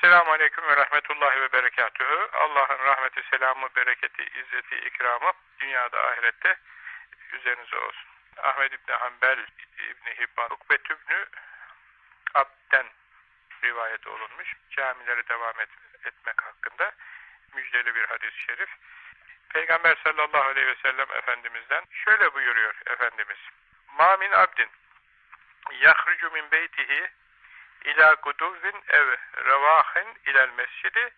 Esselamu Aleyküm ve Rahmetullahi ve Berekatühü. Allah'ın rahmeti, selamı, bereketi, izzeti, ikramı dünyada, ahirette üzerinize olsun. Ahmed İbni Hanbel İbni Hibban, Ukbet İbni Abden rivayet olunmuş. Camileri devam et, etmek hakkında müjdeli bir hadis-i şerif. Peygamber sallallahu aleyhi ve sellem Efendimiz'den şöyle buyuruyor Efendimiz. Ma min abdin yahrucu min beytihi ila guduvvin ev revahin ilel mescidi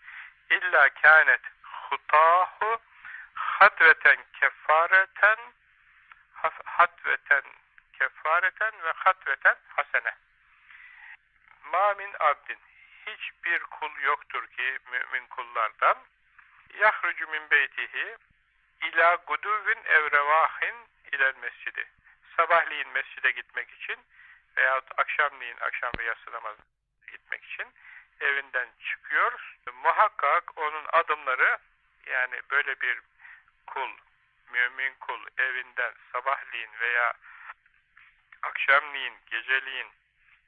illa kânet hutahu hatveten kefareten hatveten kefareten ve hatveten hasene. Ma min abdin hiçbir kul yoktur ki mümin kullardan. Yahrucu min beytihi ila guduvin evrevahin ilel mescidi. Sabahleyin mescide gitmek için veyahut akşamleyin akşam ve yatsı namazına gitmek için evinden çıkıyor. Muhakkak onun adımları yani böyle bir kul, mümin kul evinden sabahleyin veya akşamleyin, geceliğin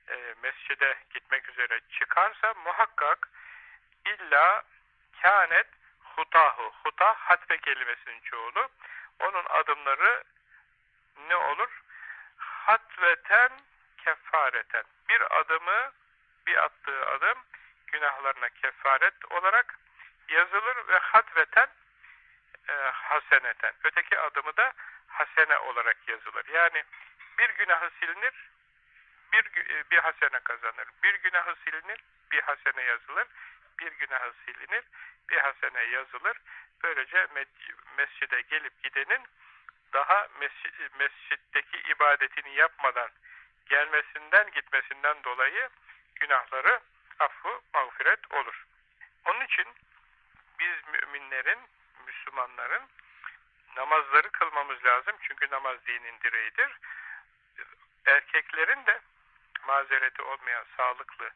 e, mescide gitmek üzere çıkarsa muhakkak illa kânet hutahu. Huta hatfe kelimesinin çoğulu. Onun adımları ne olur? Hatveten kefareten. Bir adımı, bir attığı adım günahlarına kefaret olarak yazılır ve hatveten e, haseneten. Öteki adımı da hasene olarak yazılır. Yani bir günahı silinir, bir, e, bir hasene kazanır. Bir günahı silinir, bir hasene yazılır. Bir günahı silinir, bir hasene yazılır. Böylece mescide gelip gidenin daha mescid, mescitteki ibadetini yapmadan gelmesinden gitmesinden dolayı günahları affı mağfiret olur. Onun için biz müminlerin, Müslümanların namazları kılmamız lazım. Çünkü namaz dinin direğidir. Erkeklerin de mazereti olmayan sağlıklı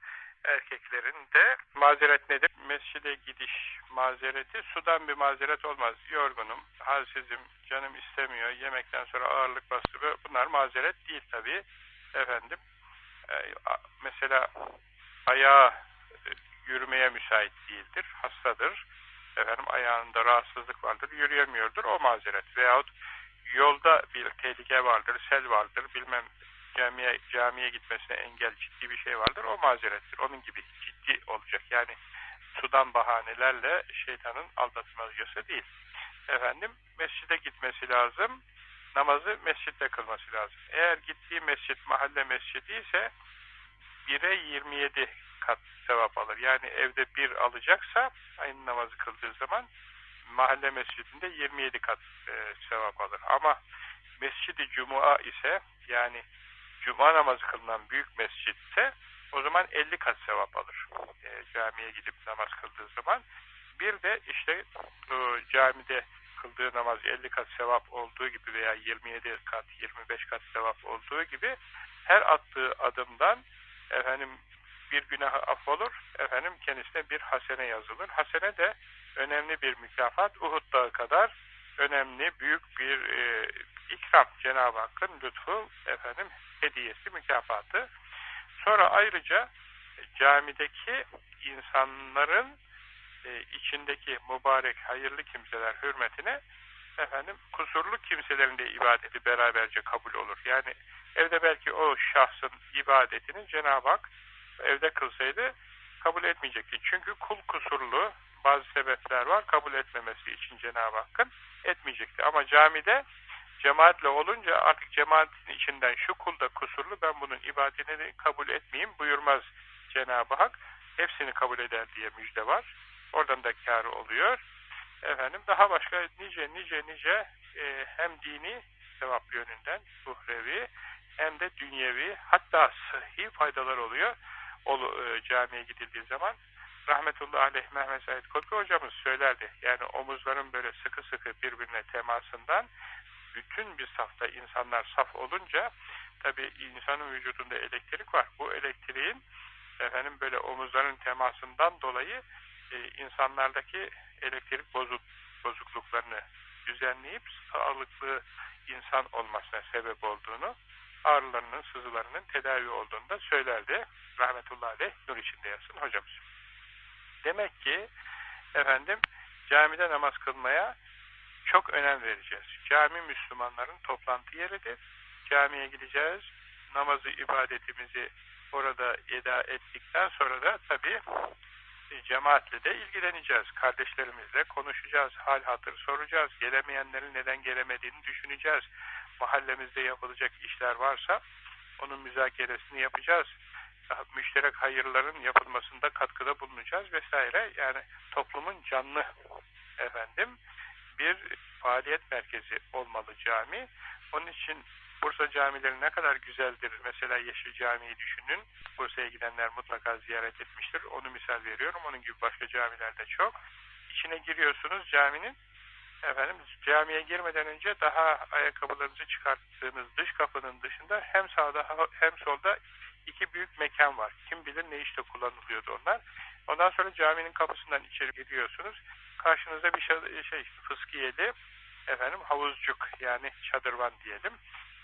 erkeklerin de mazeret nedir? Mescide gidiş mazereti sudan bir mazeret olmaz. Yorgunum, halsizim, canım istemiyor, yemekten sonra ağırlık bastı. Bunlar mazeret değil tabii efendim e, mesela ayağı e, yürümeye müsait değildir, hastadır. Efendim ayağında rahatsızlık vardır, yürüyemiyordur o mazeret. Veyahut yolda bir tehlike vardır, sel vardır, bilmem camiye, camiye gitmesine engel ciddi bir şey vardır, o mazerettir. Onun gibi ciddi olacak. Yani sudan bahanelerle şeytanın aldatmacısı değil. Efendim mescide gitmesi lazım namazı mescitte kılması lazım. Eğer gittiği mescit mahalle mescidi ise 1'e 27 kat sevap alır. Yani evde bir alacaksa aynı namazı kıldığı zaman mahalle mescidinde 27 kat e, sevap alır. Ama mescidi cuma ise yani cuma namazı kılınan büyük mescitte o zaman 50 kat sevap alır. E, camiye gidip namaz kıldığı zaman. Bir de işte o, camide kıldığı namaz 50 kat sevap olduğu gibi veya 27 kat, 25 kat sevap olduğu gibi her attığı adımdan efendim bir günahı affolur, efendim kendisine bir hasene yazılır. Hasene de önemli bir mükafat. Uhud dağı kadar önemli, büyük bir e, ikram Cenab-ı Hakk'ın lütfu, efendim hediyesi, mükafatı. Sonra ayrıca camideki insanların e, içindeki mübarek, hayırlı kimseler hürmetine efendim kusurlu kimselerin de ibadeti beraberce kabul olur. Yani evde belki o şahsın ibadetini Cenab-ı Hak evde kılsaydı kabul etmeyecekti. Çünkü kul kusurlu bazı sebepler var kabul etmemesi için Cenab-ı Hakk'ın etmeyecekti. Ama camide cemaatle olunca artık cemaatin içinden şu kul da kusurlu ben bunun ibadetini kabul etmeyeyim buyurmaz Cenab-ı Hak. Hepsini kabul eder diye müjde var. Oradan da kârı oluyor. Efendim daha başka nice nice nice e, hem dini sevap yönünden uhrevi hem de dünyevi hatta sıhhi faydalar oluyor. O e, camiye gidildiği zaman rahmetullahi aleyh Mehmet Said Kotku hocamız söylerdi. Yani omuzların böyle sıkı sıkı birbirine temasından bütün bir safta insanlar saf olunca tabi insanın vücudunda elektrik var. Bu elektriğin efendim böyle omuzların temasından dolayı e, insanlardaki elektrik bozuk, bozukluklarını düzenleyip sağlıklı insan olmasına sebep olduğunu, ağrılarının, sızılarının tedavi olduğunu da söylerdi. Rahmetullahi aleyh, nur içinde yazsın hocamız. Demek ki efendim camide namaz kılmaya çok önem vereceğiz. Cami Müslümanların toplantı yeridir. Camiye gideceğiz, namazı, ibadetimizi orada eda ettikten sonra da tabii cemaatle de ilgileneceğiz. Kardeşlerimizle konuşacağız, hal hatır soracağız. Gelemeyenlerin neden gelemediğini düşüneceğiz. Mahallemizde yapılacak işler varsa onun müzakeresini yapacağız. Müşterek hayırların yapılmasında katkıda bulunacağız vesaire. Yani toplumun canlı efendim bir faaliyet merkezi olmalı cami. Onun için Bursa camileri ne kadar güzeldir. Mesela Yeşil Cami'yi düşünün. Bursa'ya gidenler mutlaka ziyaret etmiştir. Onu misal veriyorum. Onun gibi başka camilerde çok. İçine giriyorsunuz caminin. Efendim camiye girmeden önce daha ayakkabılarınızı çıkarttığınız dış kapının dışında hem sağda hem solda iki büyük mekan var. Kim bilir ne işte kullanılıyordu onlar. Ondan sonra caminin kapısından içeri giriyorsunuz. Karşınızda bir şey, şey fıskiyeli efendim havuzcuk yani çadırvan diyelim.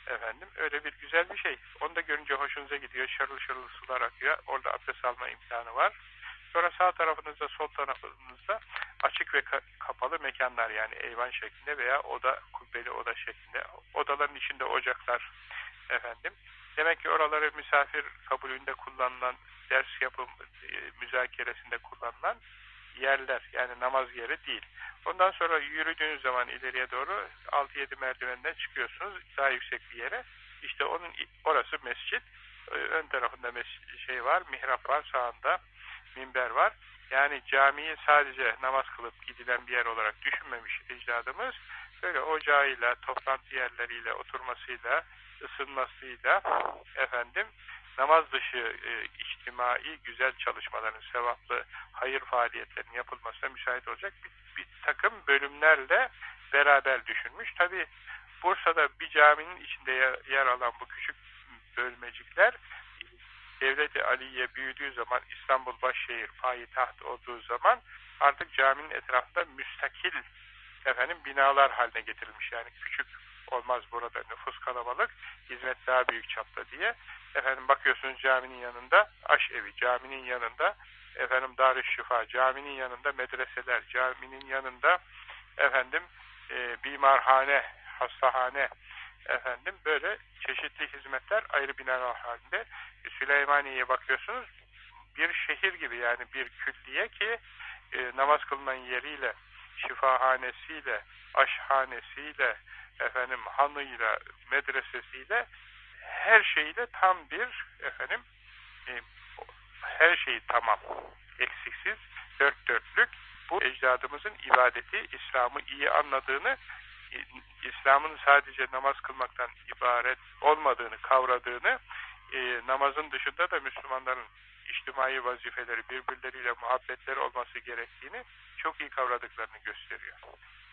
Efendim öyle bir güzel bir şey. Onu da görünce hoşunuza gidiyor. Şarıl şarıl sular akıyor. Orada abdest alma imkanı var. Sonra sağ tarafınızda sol tarafınızda açık ve kapalı mekanlar yani eyvan şeklinde veya oda kubbeli oda şeklinde. Odaların içinde ocaklar efendim. Demek ki oraları misafir kabulünde kullanılan, ders yapım e, müzakeresinde kullanılan yerler. Yani namaz yeri değil. Ondan sonra yürüdüğünüz zaman ileriye doğru 6-7 merdivenden çıkıyorsunuz daha yüksek bir yere. İşte onun orası mescit. Ön tarafında şey var, mihrap var, sağında minber var. Yani camiyi sadece namaz kılıp gidilen bir yer olarak düşünmemiş ecdadımız. Böyle ocağıyla, toplantı yerleriyle, oturmasıyla, ısınmasıyla efendim namaz dışı e, içtimai güzel çalışmaların, sevaplı hayır faaliyetlerinin yapılmasına müsait olacak bir, bir takım bölümlerle beraber düşünmüş. Tabi Bursa'da bir caminin içinde yer, alan bu küçük bölmecikler Devleti Aliye büyüdüğü zaman İstanbul Başşehir payitaht olduğu zaman artık caminin etrafında müstakil efendim binalar haline getirilmiş. Yani küçük olmaz burada nüfus kalabalık, hizmet daha büyük çapta diye. Efendim bakıyorsunuz caminin yanında aş evi, caminin yanında efendim Darüşşifa, caminin yanında medreseler, caminin yanında efendim e, bimarhane, hastahane, efendim böyle çeşitli hizmetler ayrı binalar halinde. Süleymaniye'ye bakıyorsunuz bir şehir gibi yani bir külliye ki e, namaz kılınan yeriyle, şifahanesiyle, aşhanesiyle, efendim hanıyla, medresesiyle her şeyle tam bir efendim e, her şey tamam. Eksiksiz, dört dörtlük bu ecdadımızın ibadeti, İslam'ı iyi anladığını, İslam'ın sadece namaz kılmaktan ibaret olmadığını kavradığını, e, namazın dışında da Müslümanların içtimai vazifeleri, birbirleriyle muhabbetleri olması gerektiğini çok iyi kavradıklarını gösteriyor.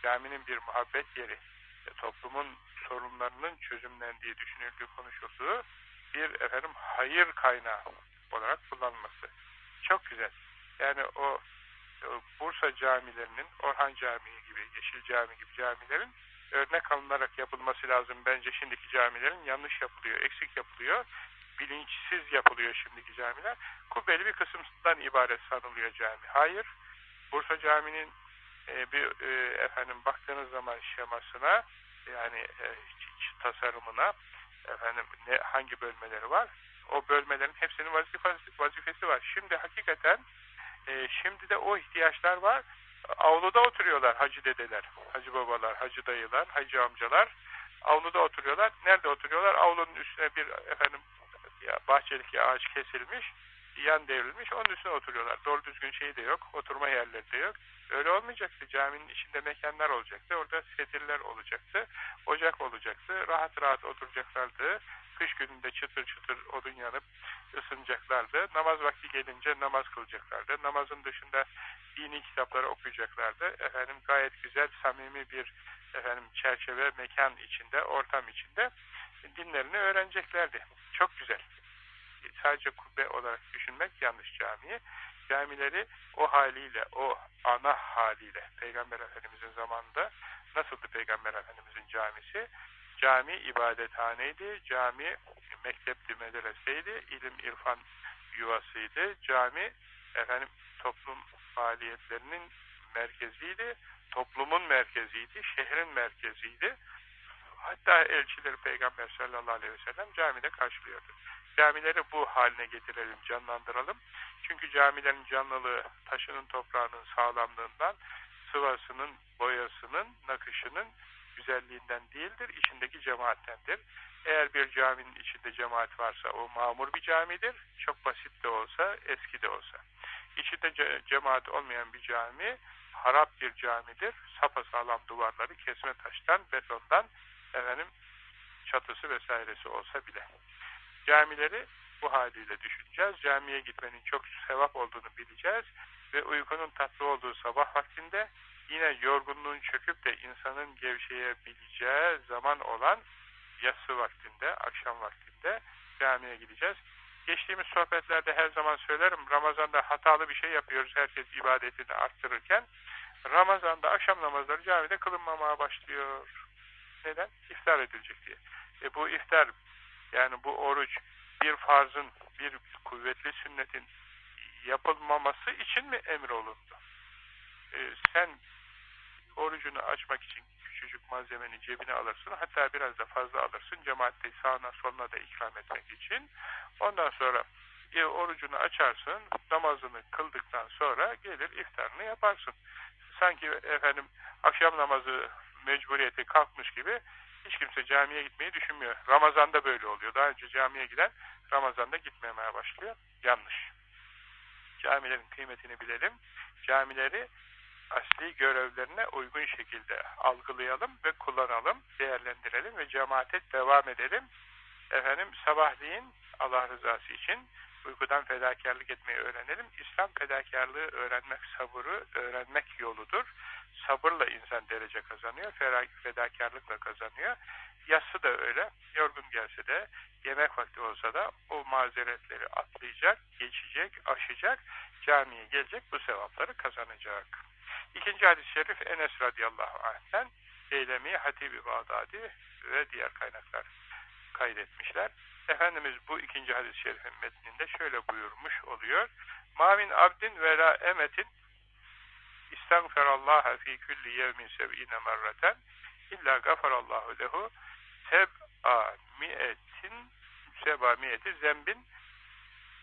Caminin bir muhabbet yeri, toplumun sorunlarının çözümlendiği, düşünüldüğü, konuşulduğu bir efendim hayır kaynağı olarak kullanılması. Çok güzel. Yani o, o Bursa camilerinin, Orhan Camii gibi, Yeşil Cami gibi camilerin örnek alınarak yapılması lazım. Bence şimdiki camilerin yanlış yapılıyor, eksik yapılıyor. Bilinçsiz yapılıyor şimdiki camiler. Kubbeli bir kısımdan ibaret sanılıyor cami. Hayır. Bursa Camii'nin e, bir e, efendim baktığınız zaman şemasına yani e, tasarımına efendim ne hangi bölmeleri var? O bölmelerin hepsinin vazifesi, vazifesi var. Şimdi hakikaten e, şimdi de o ihtiyaçlar var. Avluda oturuyorlar hacı dedeler, hacı babalar, hacı dayılar, hacı amcalar. Avluda oturuyorlar. Nerede oturuyorlar? Avlunun üstüne bir efendim ya bahçedeki ağaç kesilmiş yan devrilmiş, onun üstüne oturuyorlar. Doğru düzgün şey de yok, oturma yerleri de yok. Öyle olmayacaktı. Caminin içinde mekanlar olacaktı. Orada sedirler olacaktı. Ocak olacaktı. Rahat rahat oturacaklardı. Kış gününde çıtır çıtır odun yanıp ısınacaklardı. Namaz vakti gelince namaz kılacaklardı. Namazın dışında dini kitapları okuyacaklardı. Efendim gayet güzel, samimi bir efendim çerçeve, mekan içinde, ortam içinde dinlerini öğreneceklerdi. Çok güzel sadece kubbe olarak düşünmek yanlış camiyi. Camileri o haliyle, o ana haliyle Peygamber Efendimizin zamanında nasıldı Peygamber Efendimizin camisi? Cami ibadethaneydi, cami mektepti, medreseydi, ilim irfan yuvasıydı, cami efendim toplum faaliyetlerinin merkeziydi, toplumun merkeziydi, şehrin merkeziydi. Hatta elçileri Peygamber sallallahu aleyhi ve sellem camide karşılıyordu. Camileri bu haline getirelim, canlandıralım. Çünkü camilerin canlılığı taşının toprağının sağlamlığından, sıvasının, boyasının, nakışının güzelliğinden değildir, içindeki cemaattendir. Eğer bir caminin içinde cemaat varsa o mamur bir camidir. Çok basit de olsa, eski de olsa. İçinde ce cemaat olmayan bir cami, harap bir camidir. Sapasağlam duvarları kesme taştan, betondan, efendim çatısı vesairesi olsa bile. Camileri bu haliyle düşüneceğiz. Camiye gitmenin çok sevap olduğunu bileceğiz ve uykunun tatlı olduğu sabah vaktinde yine yorgunluğun çöküp de insanın gevşeyebileceği zaman olan yatsı vaktinde, akşam vaktinde camiye gideceğiz. Geçtiğimiz sohbetlerde her zaman söylerim, Ramazan'da hatalı bir şey yapıyoruz herkes ibadetini arttırırken. Ramazan'da akşam namazları camide kılınmamaya başlıyor. Neden? İftar edilecek diye. E bu iftar, yani bu oruç bir farzın, bir kuvvetli sünnetin yapılmaması için mi emir olundu? E, sen orucunu açmak için küçücük malzemeni cebine alırsın. Hatta biraz da fazla alırsın. Cemaatte sağına soluna da ikram etmek için. Ondan sonra e, orucunu açarsın. Namazını kıldıktan sonra gelir iftarını yaparsın. Sanki efendim akşam namazı mecburiyeti kalkmış gibi hiç kimse camiye gitmeyi düşünmüyor. Ramazan'da böyle oluyor. Daha önce camiye giden Ramazan'da gitmemeye başlıyor. Yanlış. Camilerin kıymetini bilelim. Camileri asli görevlerine uygun şekilde algılayalım ve kullanalım, değerlendirelim ve cemaate devam edelim. Efendim sabahleyin Allah rızası için uykudan fedakarlık etmeyi öğrenelim. İslam fedakarlığı öğrenmek, sabırı öğrenmek yoludur. Sabırla insan derece kazanıyor, fedakarlıkla kazanıyor. Yası da öyle, yorgun gelse de, yemek vakti olsa da o mazeretleri atlayacak, geçecek, aşacak, camiye gelecek, bu sevapları kazanacak. İkinci hadis-i şerif Enes radıyallahu anh'ten Eylemi, Hatibi Bağdadi ve diğer kaynaklar kaydetmişler. Efendimiz bu ikinci hadis-i şerifin metninde şöyle buyurmuş oluyor. Mamin abdin ve la emetin istagferallaha fi kulli yevmin sev'ine merreten illa gafarallahu lehu seb'a mi'etin seb'a mi'eti zembin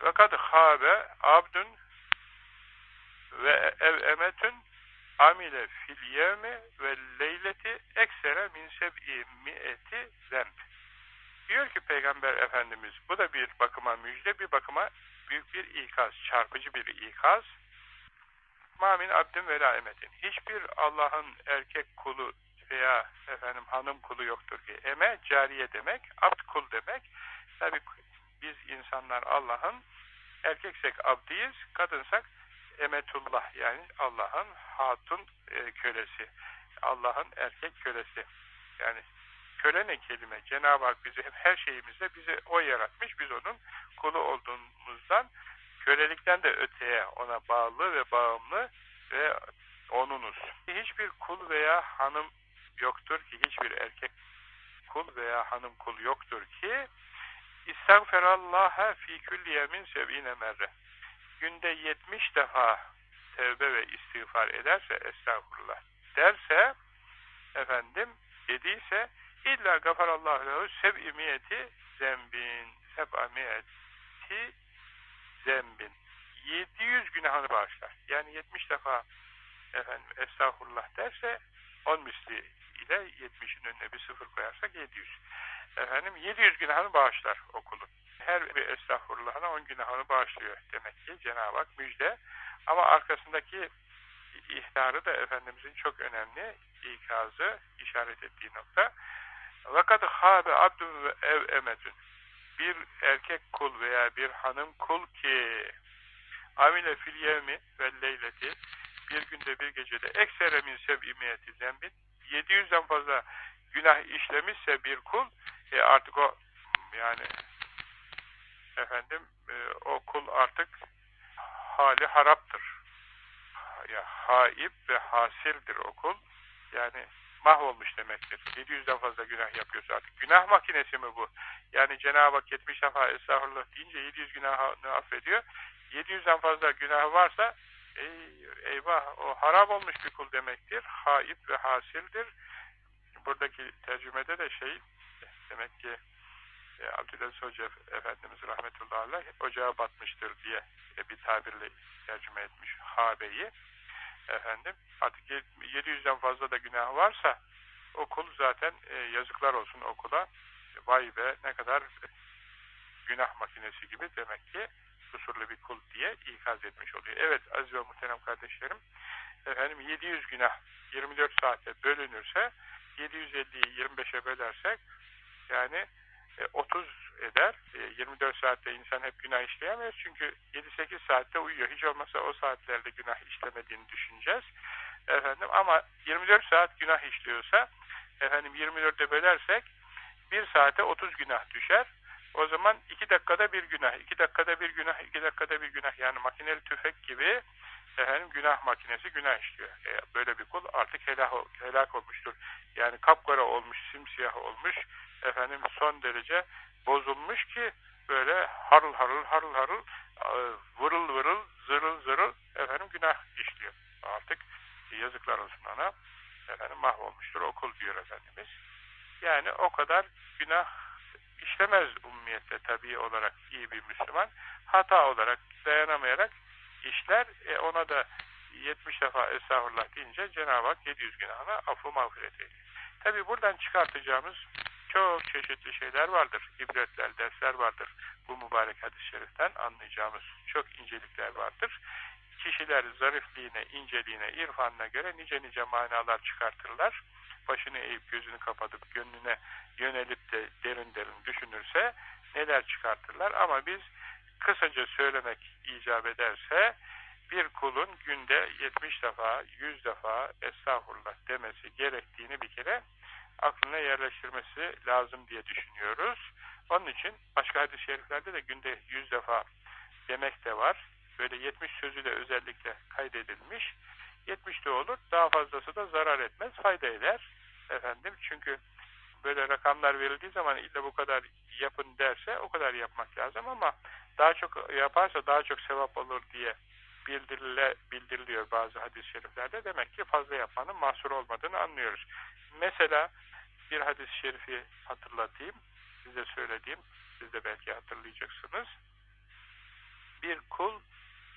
ve kad habe abdun ve ev emetün amile fil yevmi ve leyleti eksere min seb'i mi'eti zemb. Diyor ki Peygamber Efendimiz, bu da bir bakıma müjde, bir bakıma büyük bir ikaz, çarpıcı bir ikaz. Mamin abdin ve emetin. Hiçbir Allah'ın erkek kulu veya efendim hanım kulu yoktur ki. Eme, cariye demek, abd kul demek. Tabi biz insanlar Allah'ın erkeksek abdiyiz, kadınsak emetullah yani Allah'ın hatun e, kölesi. Allah'ın erkek kölesi. Yani köle ne kelime? Cenab-ı Hak bizi her şeyimizde bizi o yaratmış. Biz onun kulu olduğumuzdan kölelikten de öteye ona bağlı ve bağımlı ve onunuz. Hiçbir kul veya hanım yoktur ki, hiçbir erkek kul veya hanım kul yoktur ki İstagfirallaha fi külli yemin sev'ine merre günde 70 defa tevbe ve istiğfar ederse estağfurullah derse efendim dediyse illa gafarallahu lehu seb'imiyeti zembin seb'amiyeti zembin 700 günahını bağışlar. Yani 70 defa efendim estağfurullah derse 10 misli ile 70'in önüne bir sıfır koyarsak 700. Efendim 700 günahını bağışlar okulun her bir estağfurullahına on günahını bağışlıyor demek ki Cenab-ı Hak müjde. Ama arkasındaki ihtarı da Efendimizin çok önemli ikazı, işaret ettiği nokta. Vakat habe abdun ev emedün. Bir erkek kul veya bir hanım kul ki amile fil yevmi ve leyleti bir günde bir gecede eksere min seb'imiyeti zembin 700'den fazla günah işlemişse bir kul e artık o yani efendim e, o kul artık hali haraptır. Ya haib ve hasildir o kul. Yani mahvolmuş demektir. 700'den fazla günah yapıyorsa artık. Günah makinesi mi bu? Yani Cenab-ı Hak 70 defa estağfurullah deyince 700 günahını affediyor. 700'den fazla günah varsa Ey, eyvah o harap olmuş bir kul demektir. Haip ve hasildir. Buradaki tercümede de şey demek ki e, Abdülaziz Hoca Efendimiz rahmetullahi aleyh ocağa batmıştır diye e, bir tabirle tercüme etmiş Habe'yi. Efendim artık 700'den fazla da günah varsa okul zaten e, yazıklar olsun okula. Vay be ne kadar günah makinesi gibi demek ki kusurlu bir kul diye ikaz etmiş oluyor. Evet aziz ve muhterem kardeşlerim efendim 700 günah 24 saate bölünürse 750'yi 25'e bölersek yani 30 e, eder. 24 e, saatte insan hep günah işleyemez. Çünkü 7-8 saatte uyuyor. Hiç olmazsa o saatlerde günah işlemediğini düşüneceğiz. Efendim ama 24 saat günah işliyorsa efendim 24'e bölersek 1 saate 30 günah düşer. O zaman 2 dakikada bir günah, 2 dakikada bir günah, 2 dakikada bir günah yani makineli tüfek gibi efendim günah makinesi günah işliyor. E, böyle bir kul artık helak, helak olmuştur. Yani kapkara olmuş, simsiyah olmuş, efendim son derece bozulmuş ki böyle harıl harıl harıl harıl e, vırıl vırıl zırıl zırıl efendim günah işliyor. Artık yazıklar olsun ona. Efendim mahvolmuştur okul diyor Efendimiz. Yani o kadar günah işlemez umumiyette tabii olarak iyi bir Müslüman. Hata olarak dayanamayarak işler. E ona da 70 defa estağfurullah deyince Cenab-ı Hak 700 günahına affı mağfiret ediyor. Tabi buradan çıkartacağımız çok çeşitli şeyler vardır. İbretler, dersler vardır. Bu mübarek hadis-i şeriften anlayacağımız çok incelikler vardır. Kişiler zarifliğine, inceliğine, irfanına göre nice nice manalar çıkartırlar. Başını eğip gözünü kapatıp gönlüne yönelip de derin derin düşünürse neler çıkartırlar. Ama biz kısaca söylemek icap ederse bir kulun günde 70 defa, 100 defa estağfurullah demesi gerektiğini bir kere aklına yerleştirmesi lazım diye düşünüyoruz. Onun için başka hadis-i şeriflerde de günde 100 defa demek de var. Böyle 70 sözü de özellikle kaydedilmiş. 70 de olur. Daha fazlası da zarar etmez, fayda eder. Efendim çünkü böyle rakamlar verildiği zaman illa bu kadar yapın derse o kadar yapmak lazım ama daha çok yaparsa daha çok sevap olur diye bildirile, bildiriliyor bazı hadis-i şeriflerde. Demek ki fazla yapmanın mahsur olmadığını anlıyoruz. Mesela bir hadis-i şerifi hatırlatayım. Size söylediğim, siz de belki hatırlayacaksınız. Bir kul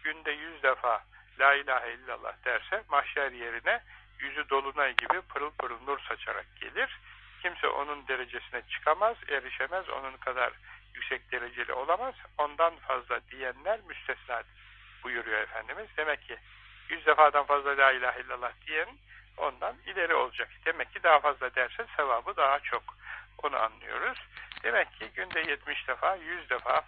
günde yüz defa La ilahe illallah derse mahşer yerine yüzü dolunay gibi pırıl pırıl nur saçarak gelir. Kimse onun derecesine çıkamaz, erişemez, onun kadar yüksek dereceli olamaz. Ondan fazla diyenler müstesna buyuruyor Efendimiz. Demek ki yüz defadan fazla la ilahe illallah diyen ondan ileri olacak. Demek ki daha fazla derse sevabı daha çok. Onu anlıyoruz. Demek ki günde 70 defa, 100 defa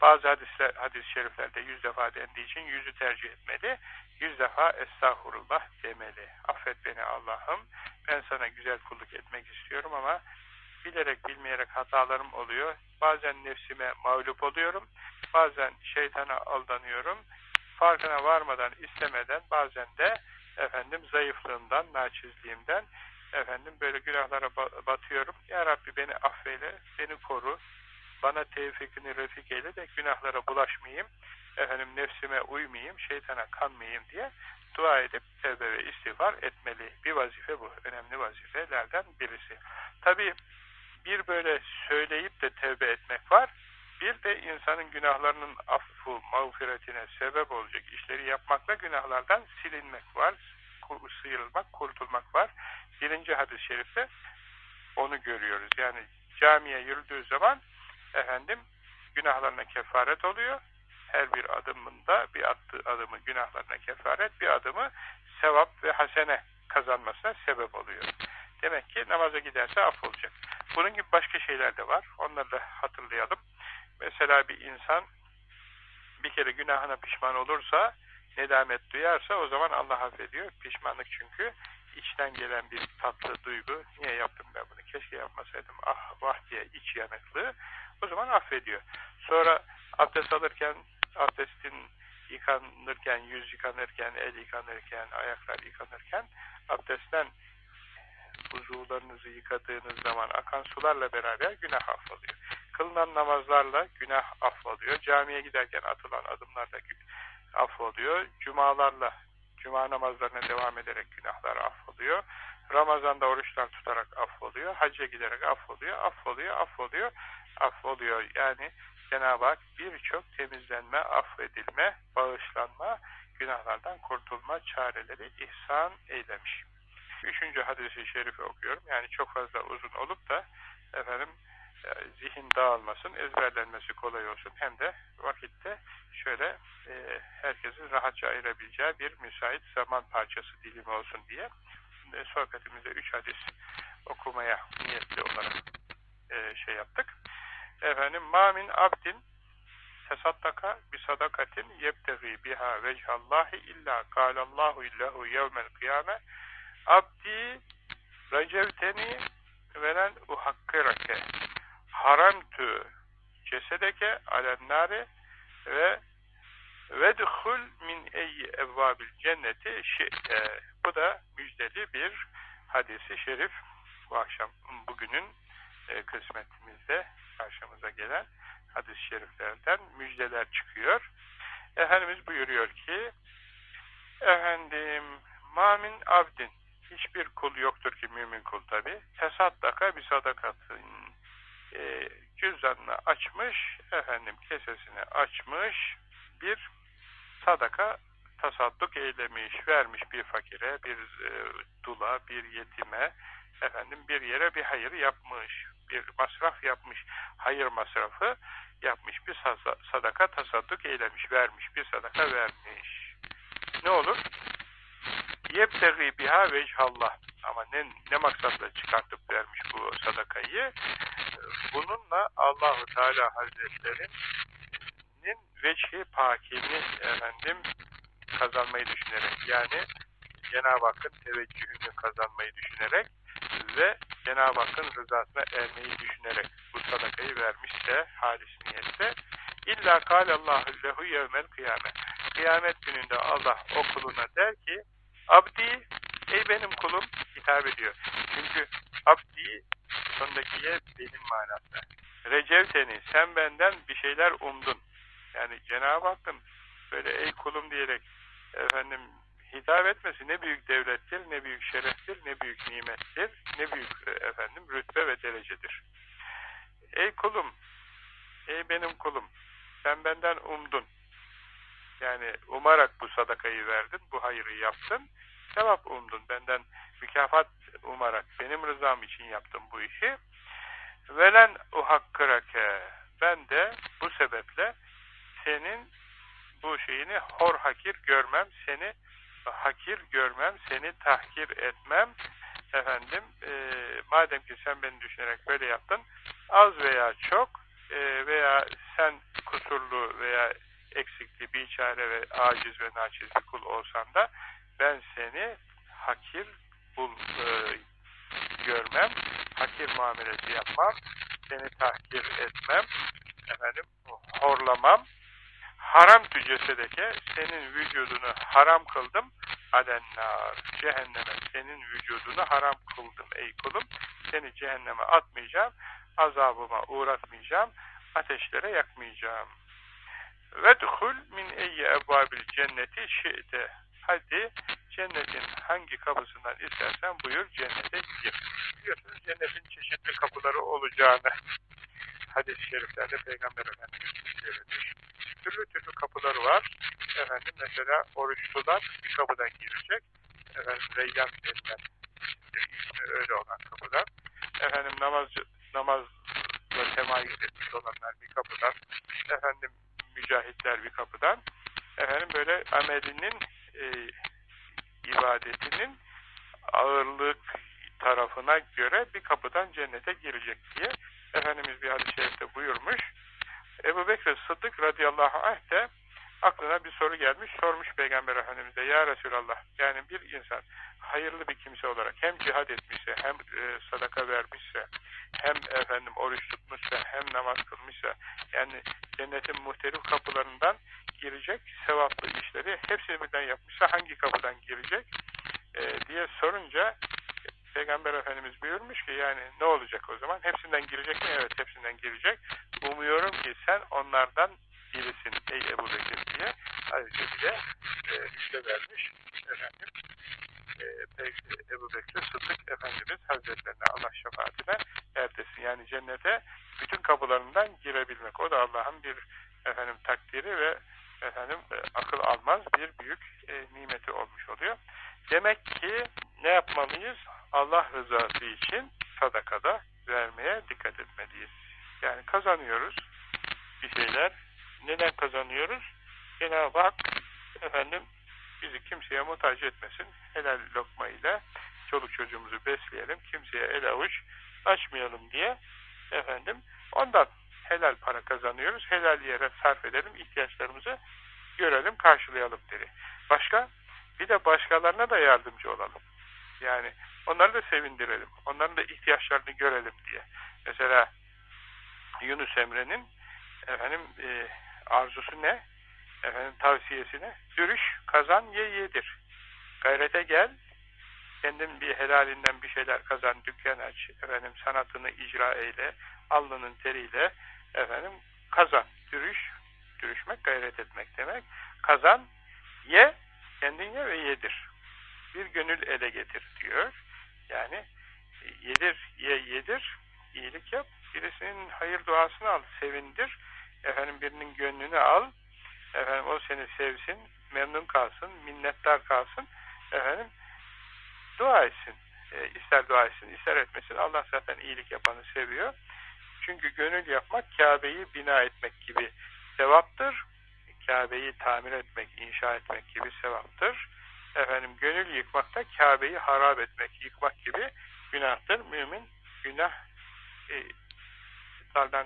bazı hadisler, hadis-i şeriflerde 100 defa dendiği için yüzü tercih etmeli. 100 defa estağfurullah demeli. Affet beni Allah'ım. Ben sana güzel kulluk etmek istiyorum ama bilerek bilmeyerek hatalarım oluyor. Bazen nefsime mağlup oluyorum. Bazen şeytana aldanıyorum. Farkına varmadan, istemeden bazen de efendim zayıflığımdan, naçizliğimden efendim böyle günahlara batıyorum. Ya Rabbi beni affeyle, beni koru. Bana tevfikini refik eyle de günahlara bulaşmayayım. Efendim nefsime uymayayım, şeytana kanmayayım diye dua edip tevbe ve istiğfar etmeli. Bir vazife bu. Önemli vazifelerden birisi. Tabi bir böyle söyleyip de tevbe etmek var. Bir de insanın günahlarının affu, mağfiretine sebep olacak işleri yapmakla günahlardan silinmek var. Sıyrılmak, kurtulmak var. Birinci hadis-i şerifte onu görüyoruz. Yani camiye yürüdüğü zaman efendim günahlarına kefaret oluyor. Her bir adımında bir attığı adımı günahlarına kefaret, bir adımı sevap ve hasene kazanmasına sebep oluyor. Demek ki namaza giderse affolacak. Bunun gibi başka şeyler de var. Onları da hatırlayalım. Mesela bir insan bir kere günahına pişman olursa, nedamet duyarsa o zaman Allah affediyor. Pişmanlık çünkü içten gelen bir tatlı duygu. Niye yaptım ben bunu? Keşke yapmasaydım. Ah vah diye iç yanıklığı. O zaman affediyor. Sonra abdest alırken, abdestin yıkanırken, yüz yıkanırken, el yıkanırken, ayaklar yıkanırken abdestten uzuvlarınızı yıkadığınız zaman akan sularla beraber günah affoluyor. Kılınan namazlarla günah affoluyor. Camiye giderken atılan adımlarla affoluyor. Cumalarla, cuma namazlarına devam ederek günahlar affoluyor. Ramazan'da oruçlar tutarak affoluyor. Hacca giderek affoluyor, affoluyor, affoluyor, affoluyor. Yani Cenab-ı Hak birçok temizlenme, affedilme, bağışlanma, günahlardan kurtulma çareleri ihsan eylemiş. Üçüncü hadisi şerifi okuyorum. Yani çok fazla uzun olup da efendim zihin dağılmasın, ezberlenmesi kolay olsun. Hem de vakitte şöyle e, herkesin rahatça ayırabileceği bir müsait zaman parçası dilimi olsun diye e, sohbetimize üç hadis okumaya niyetli olarak e, şey yaptık. Efendim, mamin abdin tesaddaka bi sadakatin yebtegi biha vechallahi illa kalallahu illahu yevmel kıyame abdi recevteni velen uhakkirake haramtu cesedeke alennare ve vedhul min eyyi evvabil cenneti şi'te. Bu da müjdeli bir hadisi şerif bu akşam bugünün e, kısmetimizde karşımıza gelen hadis-i şeriflerden müjdeler çıkıyor. Efendimiz buyuruyor ki efendim mamin abdin hiçbir kul yoktur ki mümin kul tabi tesaddaka bir sadakatın e, cüzdanını açmış efendim kesesini açmış bir sadaka tasadduk eylemiş, vermiş bir fakire, bir e, dula, bir yetime, efendim bir yere bir hayır yapmış, bir masraf yapmış, hayır masrafı yapmış, bir sadaka tasadduk eylemiş, vermiş, bir sadaka vermiş. Ne olur? Yebtegi biha vechallah. Ama ne, ne maksatla çıkartıp vermiş bu sadakayı? Bununla Allahu Teala Hazretleri'nin veçhi pakini efendim kazanmayı düşünerek yani Cenab-ı Hakk'ın teveccühünü kazanmayı düşünerek ve Cenab-ı Hakk'ın rızasına ermeyi düşünerek bu sadakayı vermişse halis niyette illa kâlallahu lehu yevmel kıyamet kıyamet gününde Allah o kuluna der ki abdi ey benim kulum hitap ediyor. Çünkü abdi sondakiye benim manasında. Recevteni sen benden bir şeyler umdun. Yani Cenab-ı Hakk'ın böyle ey kulum diyerek efendim hitap etmesi ne büyük devlettir, ne büyük şereftir, ne büyük nimettir, ne büyük e, efendim rütbe ve derecedir. Ey kulum, ey benim kulum, sen benden umdun. Yani umarak bu sadakayı verdin, bu hayırı yaptın, sevap umdun. Benden mükafat umarak, benim rızam için yaptım bu işi. Velen uhakkırake, ben de bu sebeple senin bu şeyini hor hakir görmem, seni hakir görmem, seni tahkir etmem. Efendim, e, madem ki sen beni düşünerek böyle yaptın, az veya çok e, veya sen kusurlu veya eksikli, biçare ve aciz ve naçiz bir kul olsan da ben seni hakir bul, e, görmem, hakir muamelesi yapmam, seni tahkir etmem, efendim, horlamam, haram tücesedeke senin vücudunu haram kıldım. Alennar cehenneme senin vücudunu haram kıldım ey kulum. Seni cehenneme atmayacağım azabıma uğratmayacağım ateşlere yakmayacağım. Ve duhul min eyye ebvabil cenneti şi'te hadi cennetin hangi kapısından istersen buyur cennete gir biliyorsunuz cennetin çeşitli kapıları olacağını hadis-i şeriflerde Peygamber Efendimiz söylemiş. Türlü türlü kapıları var. Efendim mesela oruçlular bir kapıdan girecek. Efendim reyyan denilen ismi öyle olan kapıdan. Efendim namazcı, namazla temayüz etmiş olanlar bir kapıdan. Efendim mücahitler bir kapıdan. Efendim böyle amelinin e, ibadetinin ağırlık tarafına göre bir kapıdan cennete girecek diye Efendimiz bir hadis-i şerifte buyurmuş. Ebu Bekir Sıddık radıyallahu anh de aklına bir soru gelmiş, sormuş Peygamber Efendimiz'e, Ya Resulallah, yani bir insan hayırlı bir kimse olarak hem cihad etmişse, hem e, sadaka vermişse, hem efendim oruç tutmuşsa, hem namaz kılmışsa, yani cennetin muhtelif kapılarından girecek, sevaplı işleri hepsini birden yapmışsa hangi kapıdan girecek e, diye sorunca Peygamber Efendimiz buyurmuş ki yani ne olacak o zaman? Hepsinden girecek mi? Evet hepsinden girecek. Umuyorum ki sen onlardan birisin ey Ebu Bekir diye ayrıca bir de e, müjde vermiş efendim e, Ebu Bekir Sıddık Efendimiz Hazretlerine Allah şefaatine erdesin. Yani cennete bütün kapılarından girebilmek. O da Allah'ın bir efendim takdiri ve efendim e, akıl almaz bir büyük e, nimeti olmuş oluyor. Demek ki ne yapmalıyız? Allah rızası için sadakada vermeye dikkat etmeliyiz. Yani kazanıyoruz bir şeyler. Neden kazanıyoruz? Cenab-ı Hak efendim bizi kimseye muhtaç etmesin. Helal lokma ile çoluk çocuğumuzu besleyelim. Kimseye el avuç açmayalım diye efendim ondan helal para kazanıyoruz. Helal yere sarf edelim. ihtiyaçlarımızı görelim, karşılayalım dedi. Başka? Bir de başkalarına da yardımcı olalım. Yani onları da sevindirelim. Onların da ihtiyaçlarını görelim diye. Mesela Yunus Emre'nin efendim e, arzusu ne? Efendim tavsiyesi ne? Dürüş, kazan, ye yedir. Gayrete gel, kendin bir helalinden bir şeyler kazan, dükkan aç, efendim sanatını icra eyle, alnının teriyle efendim kazan, dürüş, dürüşmek, gayret etmek demek. Kazan, ye, kendin ye ve yedir. Bir gönül ele getir diyor. Yani yedir, ye, yedir, iyilik yap, birisinin hayır duasını al, sevindir, efendim birinin gönlünü al, efendim o seni sevsin, memnun kalsın, minnettar kalsın, efendim dua etsin. E, ister dua etsin, ister etmesin. Allah zaten iyilik yapanı seviyor. Çünkü gönül yapmak Kabe'yi bina etmek gibi sevaptır. Kabe'yi tamir etmek, inşa etmek gibi sevaptır. Efendim gönül yıkmak da Kabe'yi harap etmek, yıkmak gibi günahtır. Mümin günah e,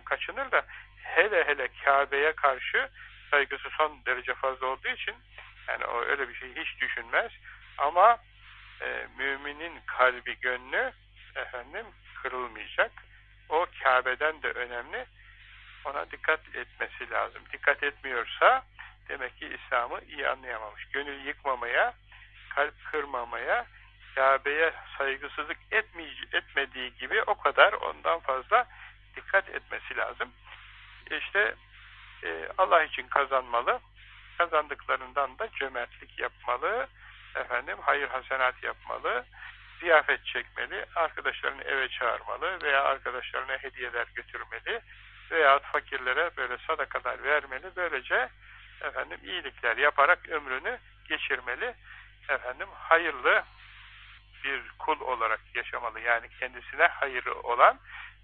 kaçınır da hele hele Kabe'ye karşı saygısı son derece fazla olduğu için yani o öyle bir şey hiç düşünmez. Ama e, müminin kalbi gönlü efendim kırılmayacak. O Kabe'den de önemli. Ona dikkat etmesi lazım. Dikkat etmiyorsa demek ki İslam'ı iyi anlayamamış. Gönül yıkmamaya, kalp kırmamaya, Kabe'ye saygısızlık etmediği gibi o kadar ondan fazla dikkat etmesi lazım. İşte e, Allah için kazanmalı. Kazandıklarından da cömertlik yapmalı. Efendim hayır hasenat yapmalı. Ziyafet çekmeli. Arkadaşlarını eve çağırmalı veya arkadaşlarına hediyeler götürmeli veya fakirlere böyle sadakalar vermeli. Böylece efendim iyilikler yaparak ömrünü geçirmeli. Efendim hayırlı bir kul olarak yaşamalı. Yani kendisine hayırı olan,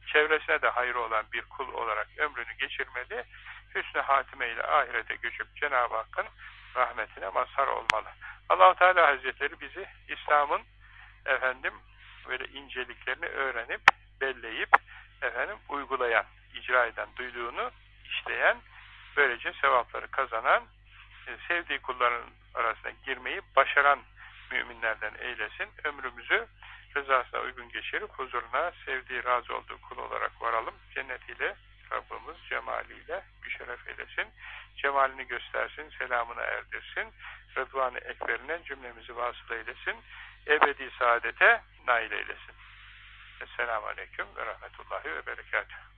çevresine de hayırı olan bir kul olarak ömrünü geçirmeli. Hüsnü hatime ile ahirete göçüp Cenab-ı Hakk'ın rahmetine mazhar olmalı. Allahu Teala Hazretleri bizi İslam'ın efendim böyle inceliklerini öğrenip, belleyip efendim uygulayan, icra eden, duyduğunu işleyen, böylece sevapları kazanan, e, sevdiği kulların arasına girmeyi başaran müminlerden eylesin. Ömrümüzü rızasına uygun geçirip huzuruna sevdiği, razı olduğu kul olarak varalım. Cennetiyle Rabbimiz cemaliyle müşerref eylesin. Cemalini göstersin, selamını erdirsin. Rıdvan-ı Ekber'ine cümlemizi vasıl eylesin. Ebedi saadete nail eylesin. Esselamu Aleyküm ve Rahmetullahi ve Berekatuhu.